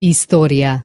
historia.